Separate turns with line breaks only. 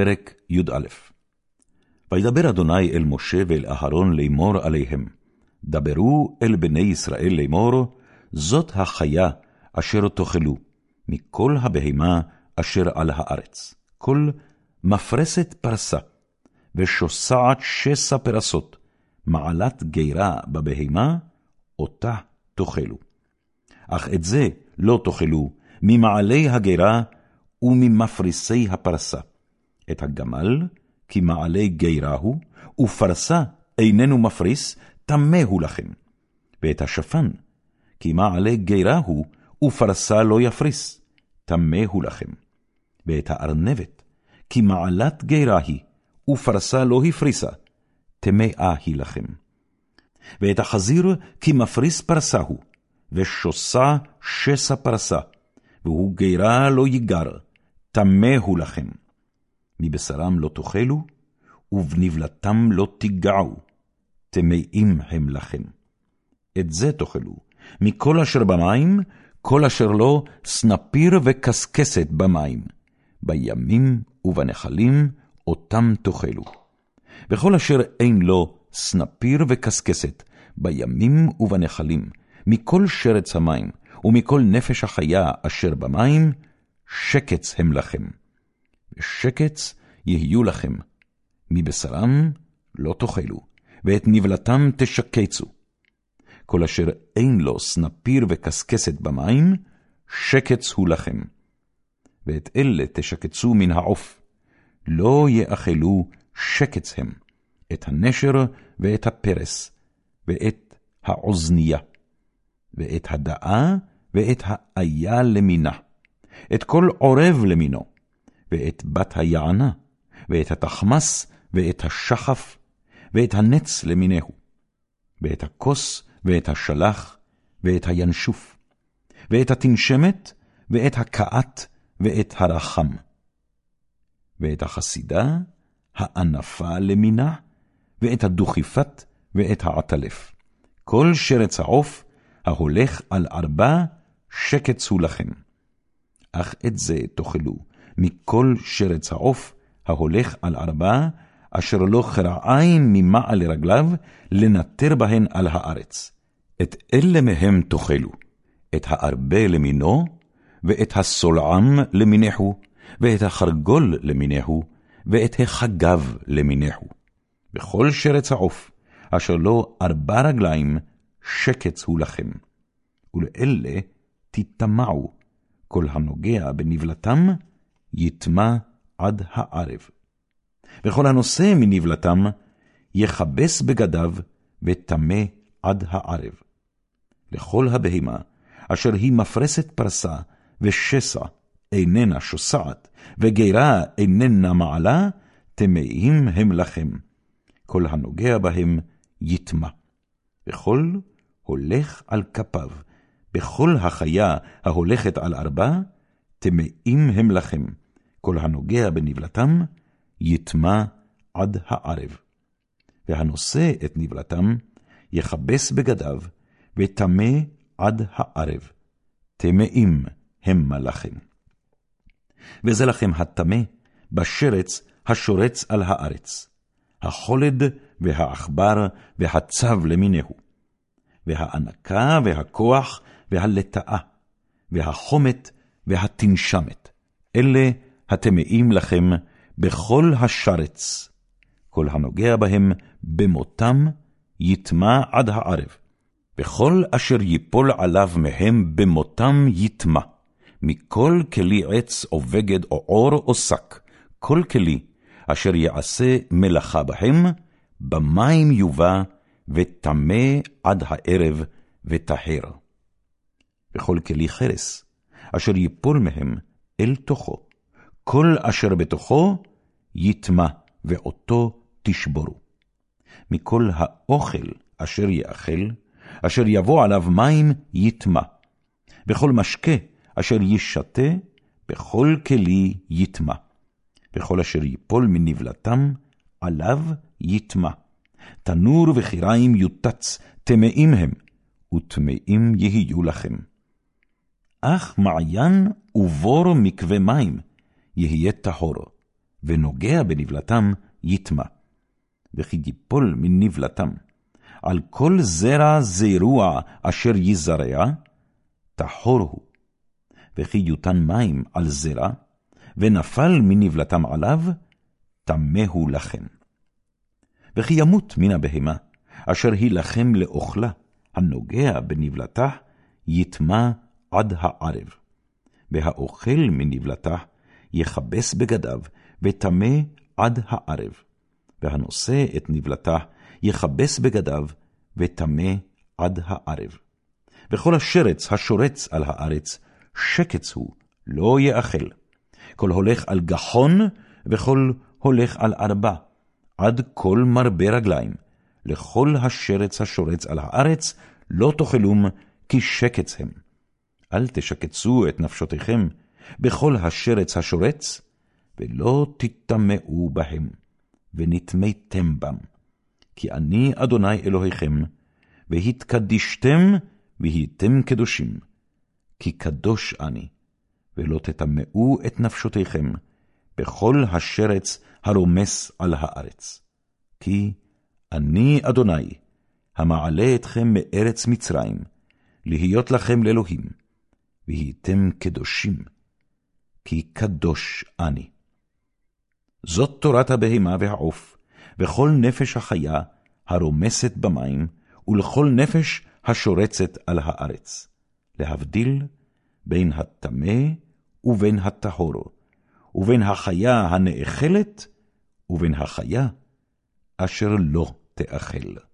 פרק י"א וידבר אדוני אל משה ואל אהרון לאמור עליהם, דברו אל בני ישראל לאמור, זאת החיה אשר תאכלו, מכל הבהמה אשר על הארץ, כל מפרסת פרסה, ושוסעת שסע פרסות, מעלת גירה בבהמה, אותה תאכלו. אך את זה לא תאכלו ממעלי הגירה וממפרסי הפרסה. את הגמל, כי מעלי גירה הוא, ופרסה איננו מפריס, טמא הוא לכם. ואת השפן, כי מעלי גירה הוא, ופרסה לא יפריס, טמא הוא לכם. ואת הארנבת, כי מעלת גירה היא, ופרסה לא הפריסה, טמאה היא לכם. ואת החזיר, כי מפריס פרסה הוא, ושוסה שסע פרסה, והוא גירה לא ייגר, טמא הוא לכם. מבשרם לא תאכלו, ובנבלתם לא תיגעו, טמאים הם לכם. את זה תאכלו, מכל אשר במים, כל אשר לא סנפיר וקשקשת במים, בימים ובנחלים אותם תאכלו. וכל אשר אין לו סנפיר וקשקשת, בימים ובנחלים, מכל שרץ המים, ומכל נפש החיה אשר במים, שקץ הם לכם. ושקץ יהיו לכם. מבשרם לא תאכלו, ואת נבלתם תשקצו. כל אשר אין לו סנפיר וקשקשת במים, שקץ הוא לכם. ואת אלה תשקצו מן העוף, לא יאכלו שקץ הם, את הנשר ואת הפרס, ואת האוזנייה, ואת הדאה ואת האיה למינה, את כל עורב למינו, ואת בת היענה, ואת התחמס, ואת השחף, ואת הנץ למיניהו, ואת הכוס, ואת השלח, ואת הינשוף, ואת התנשמת, ואת הקעת, ואת הרחם, ואת החסידה, הענפה למינה, ואת הדוכיפת, ואת העטלף. כל שרץ העוף, ההולך על ארבע, שקץ הוא לכם. אך את זה תאכלו, מכל שרץ העוף ההולך על ארבע, אשר לא חרעיים ממעל לרגליו, לנטר בהן על הארץ. את אלה מהם תאכלו, את הארבה למינו, ואת הסולעם למיניהו, ואת החרגול למיניהו, ואת החגב למיניהו. בכל שרץ העוף, אשר לו ארבע רגליים, שקץ הוא לכם. ולאלה תטמעו, כל הנוגע בנבלתם, יטמע עד הערב. וכל הנושא מנבלתם, יכבס בגדיו, וטמא עד הערב. לכל הבהמה, אשר היא מפרסת פרסה, ושסע איננה שוסעת, וגירה איננה מעלה, טמאים הם לכם. כל הנוגע בהם יטמע. וכל הולך על כפיו, בכל החיה ההולכת על ארבע, טמאים הם לכם. כל הנוגע בנבלתם, יטמע עד הערב. והנושא את נבלתם, יכבס בגדיו, וטמא עד הערב. טמאים המה לכם. וזה לכם הטמא בשרץ השורץ על הארץ, החולד והעכבר והצב למיניהו, והאנקה והכוח והלטאה, והחומת והתנשמת, אלה הטמאים לכם בכל השרץ. כל הנוגע בהם במותם יטמע עד הערב, וכל אשר ייפול עליו מהם במותם יטמע, מכל כלי עץ או בגד או עור או שק, כל כלי אשר יעשה מלאכה בהם, במים יובא, וטמא עד הערב, וטהר. וכל כלי חרס, אשר ייפול מהם אל תוכו, כל אשר בתוכו יטמע, ואותו תשבורו. מכל האוכל אשר יאכל, אשר יבוא עליו מים יטמע, וכל משקה אשר ישתה, בכל כלי יטמע. וכל אשר ייפול מנבלתם, עליו יטמע. תנור וחיריים יוטץ, טמאים הם, וטמאים יהיו לכם. אך מעיין ובור מקווה מים יהיה טהור, ונוגע בנבלתם, יטמע. וכי ייפול מנבלתם. על כל זרע זרוע אשר יזרע, טהור הוא. וכי יותן מים על זרע, ונפל מנבלתם עליו, טמא הוא לכם. וכי ימות מן הבהמה, אשר היא לכם לאוכלה, הנוגע בנבלתה, יטמע עד הערב. והאוכל מנבלתה, יכבס בגדיו, וטמא עד הערב. והנושא את נבלתה, יכבס בגדיו, וטמא עד הערב. וכל השרץ השורץ על הארץ, שקץ הוא, לא יאכל. כל הולך על גחון, וכל הולך על ארבע, עד כל מרבה רגליים. לכל השרץ השורץ על הארץ, לא תאכלום, כי שקץ הם. אל תשקצו את נפשותיכם בכל השרץ השורץ, ולא תטמאו בהם, ונטמאתם בם. כי אני אדוני אלוהיכם, והתקדישתם, והייתם קדושים. כי קדוש אני, ולא תטמאו את נפשותיכם בכל השרץ הרומס על הארץ. כי אני אדוני, המעלה אתכם מארץ מצרים, להיות לכם לאלוהים, והייתם קדושים, כי קדוש אני. זאת תורת הבהמה והעוף, וכל נפש החיה הרומסת במים, ולכל נפש השורצת על הארץ, להבדיל בין הטמא ובין הטהור, ובין החיה הנאכלת ובין החיה אשר לא תאכל.